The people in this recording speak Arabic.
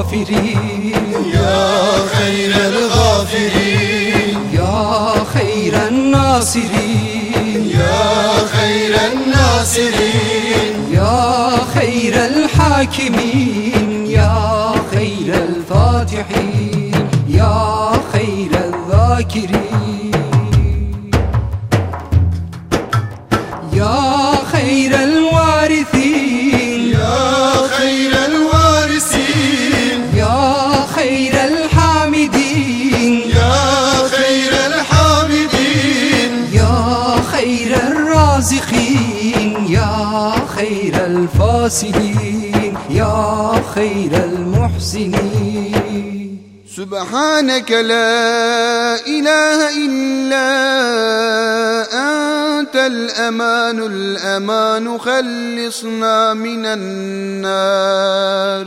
الغافرين يا خير الغافرين يا خير الناصرين. يا خير الناصرين. يا خير الحاكمين. يا خير الفاتحين. يا خير الذاكرين. خير الحامدين. يا خير الحامدين. يا خير الرازقين. يا خير الفاسدين يا خير المحسنين. سبحانك لا إله إلا أنت الأمان الأمان خلصنا من النار.